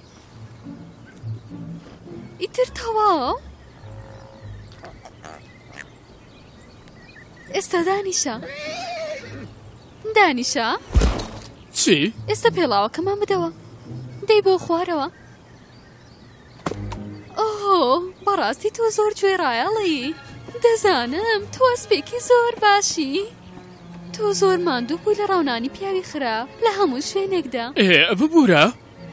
ئیتر تەواو ئێستا دانیشە دانیشە چی؟ ئێستا پێڵاوەکەمان بدەوە دەی بۆ خوارەوە ئۆهۆ بەڕاستی تۆ زۆر گوێ ڕایەڵەیی دەزانم تۆ ئەسپێکی زۆر باشی تۆ زۆر ماندوو بووی لە ڕاونانی پیاوی خراپ لە هەموو شوێنێکدا ئێ ببوورە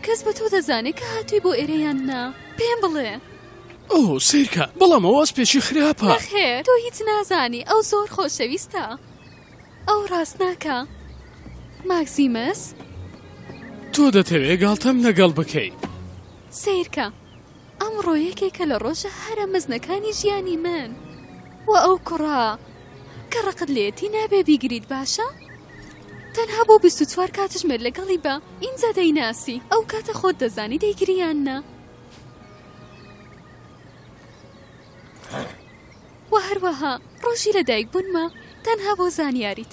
کەس بە تۆ دەزانێ کە هاتووی بۆ ئێرە یان نا پێم بڵێ. ئۆو سەیرکە بەڵام ئەو ئەسپێکی خراپە. نەخێر تۆ هیچ نازانی ئەو زۆر خۆشەویستە ئەو ڕاست ناکا ماکسیمەس. تۆ دەتەوێ گاڵتەم لەگەڵ بکەی. سەیرکە ئەمڕۆ یەکێکە لە ڕۆژە هەرە مەزنەکانی ژیانی من و ئەو کوڕە کە ڕقت لێتی نابێ بیگریت باشە تەنها بۆ بیست و چوار کاتژمێر لەگەڵی بە ئینجا دەیناسی ئەو کاتە خۆت دەزانی دەیگریان نا و هەروەها ڕۆژی لە دایک بوونمە تەنها بۆ زانیاریت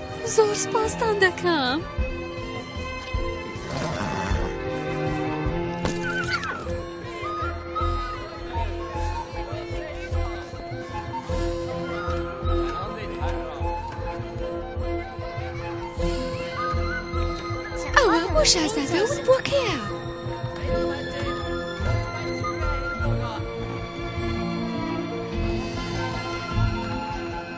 زۆر سپاستان دەکەم. بۆ شازادە و بۆ کەیە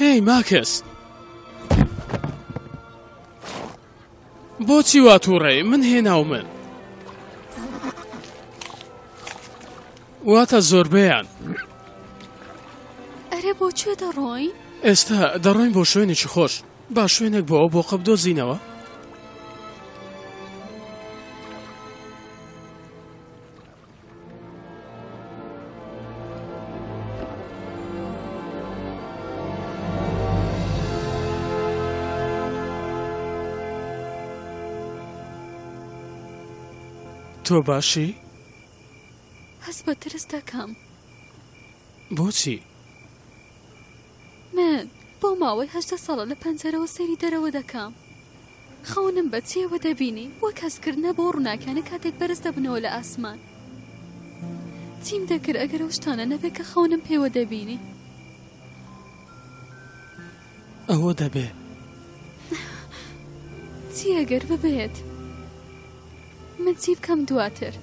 هێی ماکس بۆچی وا تووڕێ من هێناو من واتە زۆربیان ئەرێ بۆ کوێ دەڕۆین؟ ئێستا دەڕۆین بۆ شوێنێکی خۆش با شوێنێک بۆ بۆ قەب دۆزینەوە تۆ باشی؟ هەست بە ترس دەکەم بۆچی؟ من بۆ ماوەی هەژدە ساڵە لە پەنجەرەوە سەیری دەرەوە دەکەم. خەونم بە جێوە دەبینی، وەک هەستکردنە بۆ ڕووناکیانە کاتێک بەرز دەبنەوە لە ئاسمان. چیم دەکرد ئەگەر ئەو شتانە نەبێت کە خەونم پێوە دەبینی؟ ئەوە دەبێت. چی ئەگەر ببێت؟ من چی بکەم دواتر؟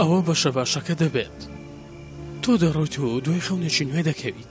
ئەوە بەشە باشەکە دەبێت. تۆ دەڕۆیت و دوای خەونێکی نوێ دەکەویت.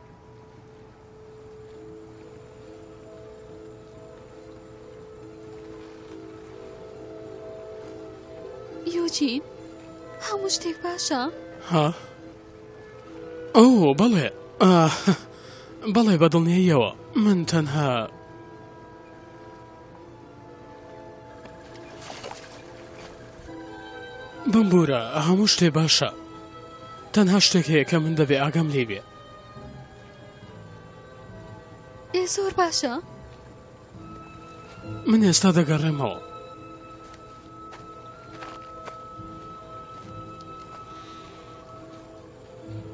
یۆجین هەموو شتێک باشە؟ ها؟ ئەو بەڵێ بەڵێ بەدڵنیەوە من تەنها بمبورە هەموو شتێ باشە تەنها شتێک هەیە کە من دەبێ ئاگام لێ بێ ئێ زۆر باشە من ئێستا دەگەڕێمەوە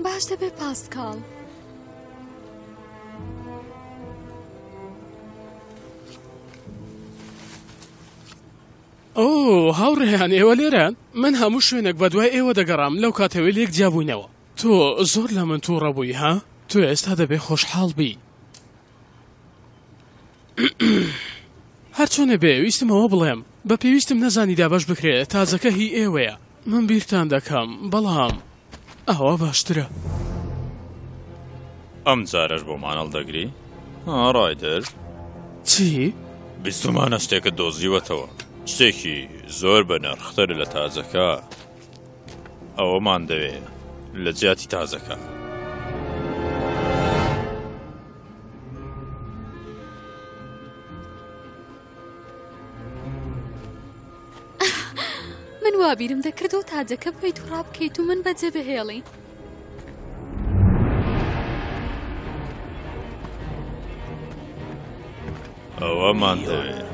باش دەبێ پاسکاڵ. ئەو هاوڕێیان ئێوە لێران من هەموو شوێنێک بە دوای ئێوە دەگەڕام لەو کاتەوەی لێک جیابووینەوە تۆ زۆر لە من تووڕە بووی ها تۆ ئێستا دەبێ خۆشحاڵ بی هەرچۆنێ بێ ویستم ئەوە بڵێم بە پێویستم نەزانی دابەش بکرێت تاجەکە هی ئێوەیە من بیرتان دەکەم بەڵام ئەوە باشترە ئەم جارەش بۆ مانەڵ دەگری ڕایدر چی؟ بیستمانە شتێکت دۆزیوەتەوە شتێکی زۆر بە نرختر لە تاجەکە ئەوەمان دەوێ لە جیاتی تازەکە. من وابیرم دەکردەوە تاجەکە بۆی توڕا بکەیت و من بەجێ بهێڵی. ئەوەمان دەوێت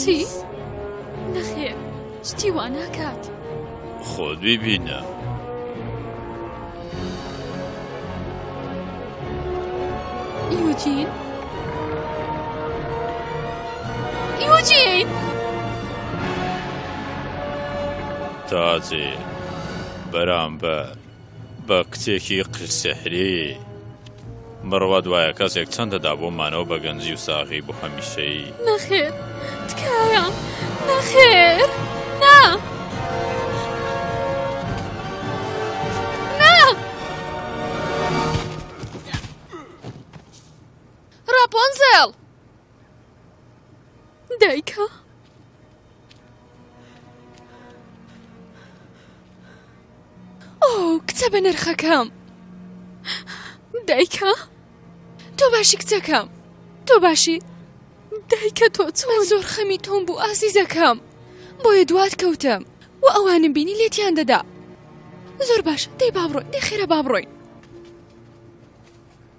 چی؟ نەخێ شتی وا ناکات خۆت ببینە یوجین یوجین تاجێ بەرامبەر بە کچێکی قژسحری بڕوات وایە کەسێک چەند دەدا بۆ مانەوە بە گەنجی و ساغی بۆ هەمیشەی نەخێر تکایە نەخێر نا نا ڕاپۆنزێڵ دایکە. ئەو کچە بە نرخەکەم دایکە تۆ باشی کچەکەم تۆ باشی دایکە تۆ چۆن زۆر خەمی تۆم بوو ئازیزەکەم بۆیە دوات کەوتم و ئەوانم بینی لێتیان دەدا زۆر باش دەی بابڕۆین دەی خێرە بابڕۆین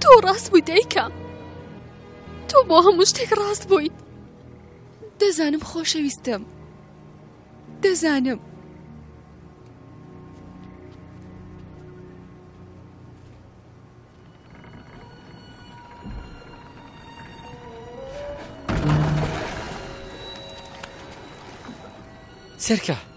تۆ ڕاست بووی دایکە تۆ بۆ هەموو شتێک ڕاست بوویت دەزانم خۆشەویستم دەزانم سەرکە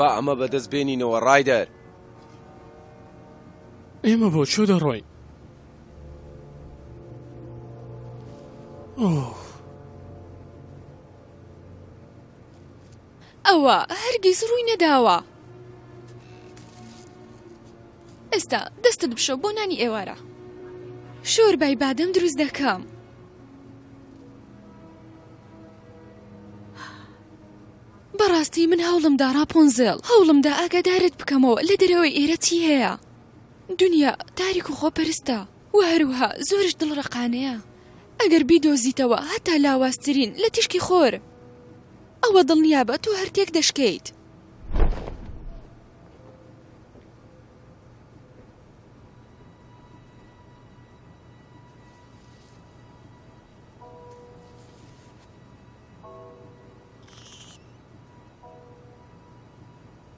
با ئەمە بەدەست بێنینەوە ڕایدەر ئێمە بۆ چۆ دەڕۆین ئۆ ئەوە هەرگیز ڕووی نەداوە. ئێستا دەستت بشۆ بۆ نانی ئێوارە. شۆربای بادەم دروست دەکەم. بەڕاستی من هەوڵم دا ڕاپۆنزێڵ، هەوڵم دا ئاگادارت بکەمەوە لە دەرەوەی ئێرە چی هەیە. دونیا تاریک و خۆپەرستە و هەروەها زۆرش دڵڕەقانەیە. ئەگەر بیدۆزیتەوە هەتا لاوازترین لە تیشکی خۆر. ئەوە دڵنیابە تۆ هەر تێک دەشکێیت.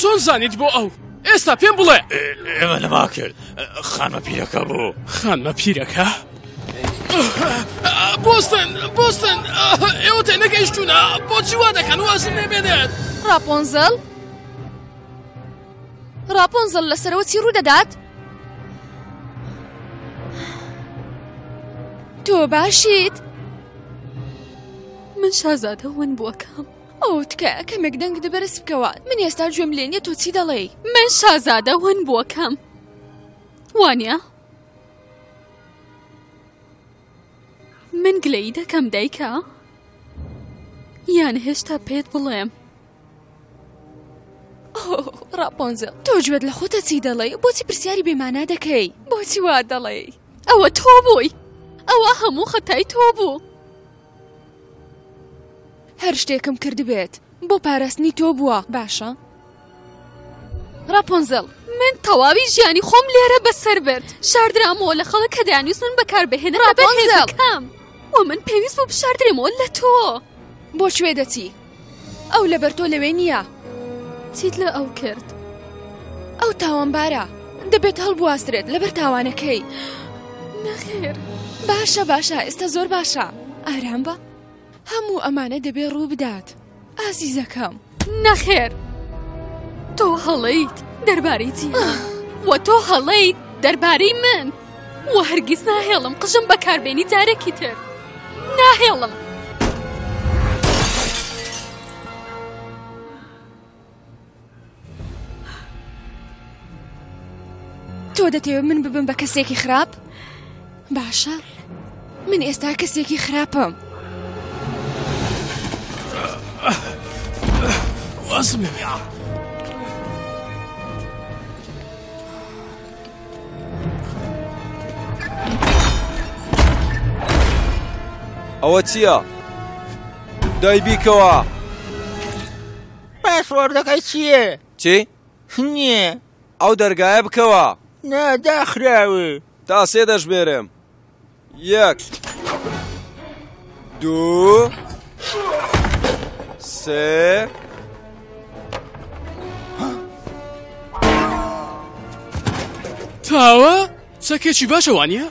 چۆن زانیت بۆ ئەو ئێستا پێم بڵێ ئێمە لەما کرد خانمە پیرەکە بوو خانمە پیرەکە بۆستن بۆستن ئێوە تێ نەگەیشتونە بۆچی وا دەکەن وازم نێبێنێت ڕاپۆنزەڵ ڕاپۆنزەڵ لەسەرەوە چی ڕوو دەدات؟ تۆ باشیت؟ من شازادە ون بووەکەم ئەو تکایە کەمێک دەنگ دەبەرز بکەوە من ئێستا گوێم لێ نیە تۆ چی دەڵێی من شازادە ون بووەکەم وانە من گلەی دەکەم دایکە یان هێشتا پێت بڵێم ڕاپۆنزە تۆ گوێت لە خۆتە چی دەڵێ بۆچی پرسیاری بێمانە دەکەی بۆچی وا دەڵێی ئەوە تۆ بووی ئەوە هەموو خەتای تۆ بوو هەر شتێکم کردبێت بۆ پاراستنی تۆ بووە باشە ڕاپۆنزل من تەواوی ژیانی خۆم لێرە بەسەر برد شاردرامەوە لە خەڵک کە دەیانویستن بەکاربهێنە ڕابەرهێزەکەم و من پێویست بۆ بشاردرێمەوە لە تۆ بۆ شوێ دەچی ئەو لەبەر تۆ لەوێ نییە. چیت لە ئەو کرد؟ ئەو تاوانبارە دەبێت هەڵبواسرێت لەبەر تاوانەکەی. نەخێر باشە باشە ئێستا زۆر باشە ئارام بە هەموو ئەمانە دەبێ ڕوو بدات ئازیزەکەم نەخێر تۆ هەڵیت دەربارەی چی وە تۆ هەڵیت دەربارەی من وە هەرگیز ناهێڵم قژم بەکاربێنی جارێکی تر ناهێڵم. تۆ دەتەوێت من ببم بە کەسێکی خراپ باشە من ئێستا کەسێکی خراپم وەسم. ئەوە چییە؟ دای بیکەوە پاسوەردەکەی چییە؟ چی؟ نییە ئەو دەرگایە بکەوە نا داخراوێ تا سێ دەشمێرم یەک دوو سێ تاوە چەکێکی باشە وانە؟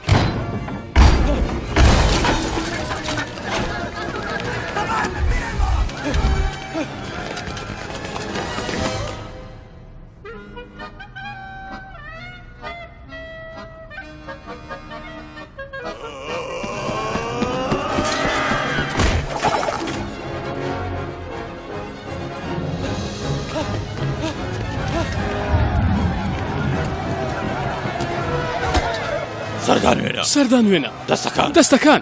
سەردان وێنە سەردان وێنە دەستەکان دەستەکان.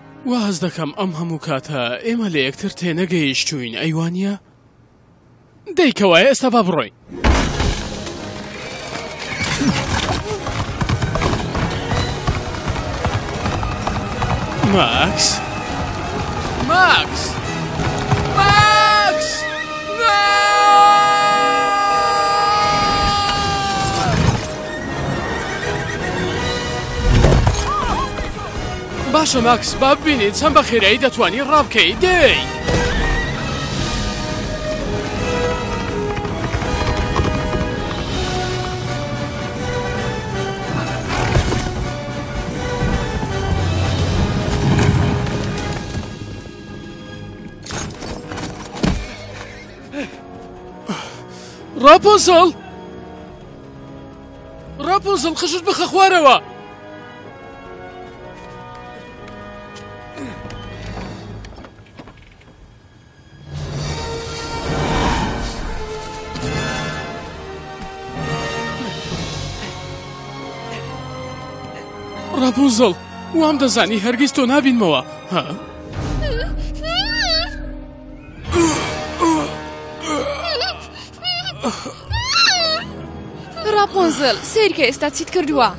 واهەست دەکەم ئەم هەموو کاتە ئێمە لە یەکتر تێنەگەیشتووین ئەی وانە؟ دەی کەوایە ئێستا با بڕۆین. ماکس ماکس ماکس باشە ماکس با ببینین چەند بە خێرایی دەتوانی ڕابکەی دەی. Rapunzel! ڕاپۆنسڵ قژت بخە خوارەوە ڕاپونزڵ وام دەزانی هەرگیز تۆ نابینمەوە ها؟ ڕاپۆنزل سیرکە ئێستا چیت کردووە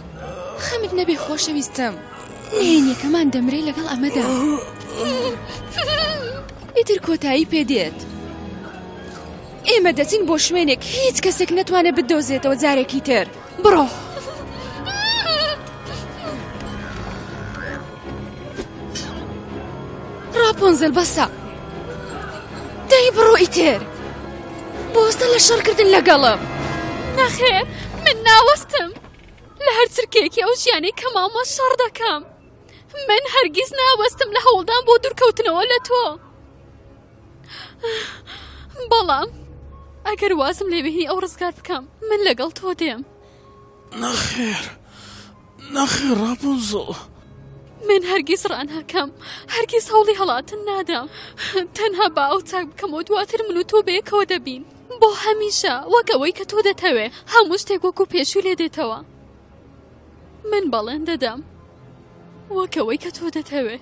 خەمت نەبێ خۆشەویستم نهێنیەکەمان دەمرێ لەگەڵ ئەمەدا ئیتر کۆتایی پێدێت ئێمە دەچین بۆ شوێنێک هیچ کەسێک نەتوانێت بدۆزێتەوە جارێکی تر. بڕۆ ڕاپۆنزل بەسە دەی بڕۆ ئیتر بۆستە لە شەڕکردن لەگەڵم نەخێر من ناوەستم لە هەر چرکێکی ئەو ژیانی کەماومە شەڕ دەکەم من هەرگیز ناوەستم لە هەوڵدان بۆ دوورکەوتنەوە لە تۆ بەڵام ئەگەر وازم لێ بهینی ئەو ڕزگار بکەم من لەگەڵ تۆ دێم نەخێر نەخێ ڕاپۆن زۆڵ من هەرگیز ڕاناکەم هەرگیز هەوڵی هەڵاتن نادەم تەنها با ئەو چاک بکەمەوە دواتر من و تۆ بەیەکەوە دەبین بۆ هەمیشە وەک ئەوەی کە تۆ دەتەوێ هەموو شتێک وەکو پێشوو لێ دێتەوە من بەڵێن دەدەم وەکەوەی کە تۆ دەتەوێ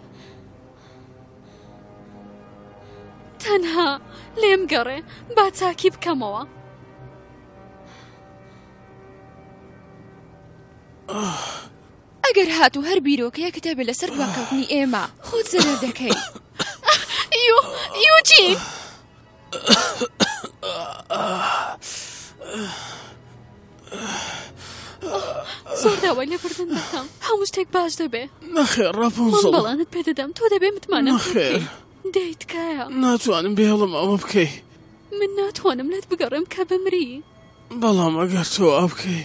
تەنها لێم گەڕێ با چاکی بکەمەوە ئەگەر هات و هەر بیرۆکەیە کتێ بێ لەسەر دواکەوتنی ئێمە خۆت زەرەر دەکەی یوجین. زۆر داوای لێ بردن دەکەم هەموو شتێک باش دەبێ نەخێ ڕاپۆزڵ بەڵانت پێ دەدەم تۆ دەبێ متمانە خێر دەی تکایە ناتوانم بێڵم ئەوە بکەی من ناتوانم لەت بگەڕێم کە بمری بەڵام ئەگەر تۆ ئا بکەی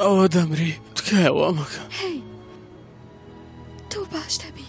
ئەوە دەمری تکایە وامەکە هەی تۆ باش دەبی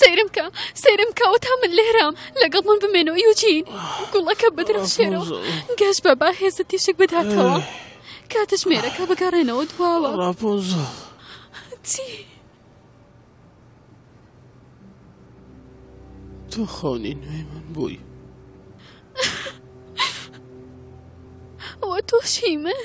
سەیرم کە سەیرم کەەوە تا من لێرام لەگەڵ من بمێنەوە یوجین گوڵەکە بدرخشێنەوە گەش بە با هێزە تیشک بداتەوە کاتش مێرەکە بگەڕێنەوە دواوە ڕاپۆز چی؟ تۆ خەونی نوێی من بووی ئەوە تۆشی من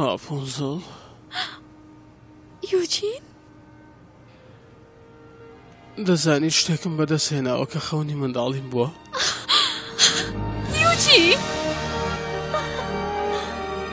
ڕاپۆزڵ یوجین دەزانی شتێکم بەدەست هێناوە کە خەونی منداڵیم بووە یوجین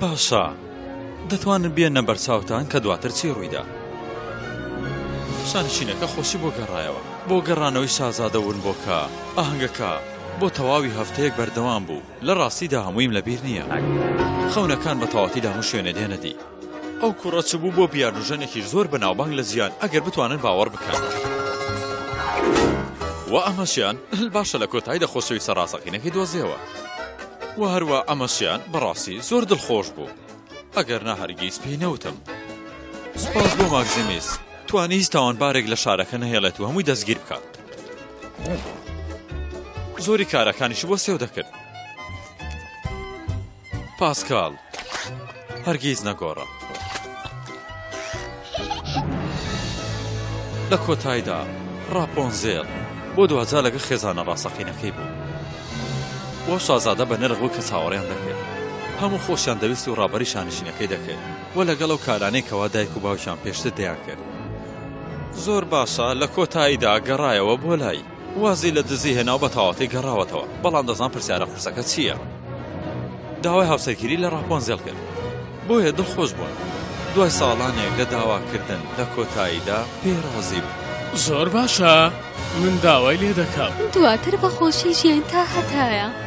باشە دەتوانن بێنە بەرچاوتان کە دواتر چی ڕوویدا شانشینەکە خۆشی بۆ گەڕایەوە بۆ گەڕانەوەی شازادە ون بۆکە ئاهنگەکە بۆ تەواوی هەفتەیەک بەردەوام بوو لە ڕاستیدا هەموویم لەبیر نییە خەونەکان بە تەواتی لە هەموو شوێنە دێنەدی ئەو کوڕە چ بوو بۆ بیانو ژەنێکی زۆر بەناوبانگ لە جیان ئەگەر بتوانن باوەڕ بکەن و ئەمەشیان باشە لە کۆتاییدا خۆشەویستە ڕاستەقینەکەی دۆزیەوە و هەروە ئەمەشیان بەڕاستی زۆر دڵخۆش بوو ئەگەر نا هەرگیز پێی نەوتم سپاس بۆ ماکزیمیس توانی هیچ تاوانبارێک لە شارەکە نەهێڵێت و هەمووی دەستگیر بکات زۆری کارەکانیش بۆ سێو دەکرد پاسکاڵ هەرگیز نەگۆڕە لە کۆتایدا ڕاپۆنزێڵ بۆ دوجا لەگە خێزانە ڕاستەقینەکەی بوو بۆ شازادە بە نرغ بوو کە چاوەڕێن دەکرێت هەموو خۆشیان دەویست و ڕابەری شانشینەکەی دەکرد و لەگەڵ و کارانێکەوە دایک و باوشان پێشتر دەیان کرد زۆر باشە لە کۆتاییدا گەڕایەوە بۆ لای وازی لە دزی هێناو بە تەواوەتی گەڕاوەتەوە، بەڵام دەزان پرسیارە قورسەکە چییە. داوای هاوسەرگیری لە ڕاپۆنزێڵ کرد. بۆیە دڵخۆش بوون. دوای ساڵانێک لە داواکردن لە کۆتاییدا پێی ڕازی بوو. زۆر باشە، من داوای لێ دەکەم. دواتر بە خۆشی ژیاین تا هەتایە.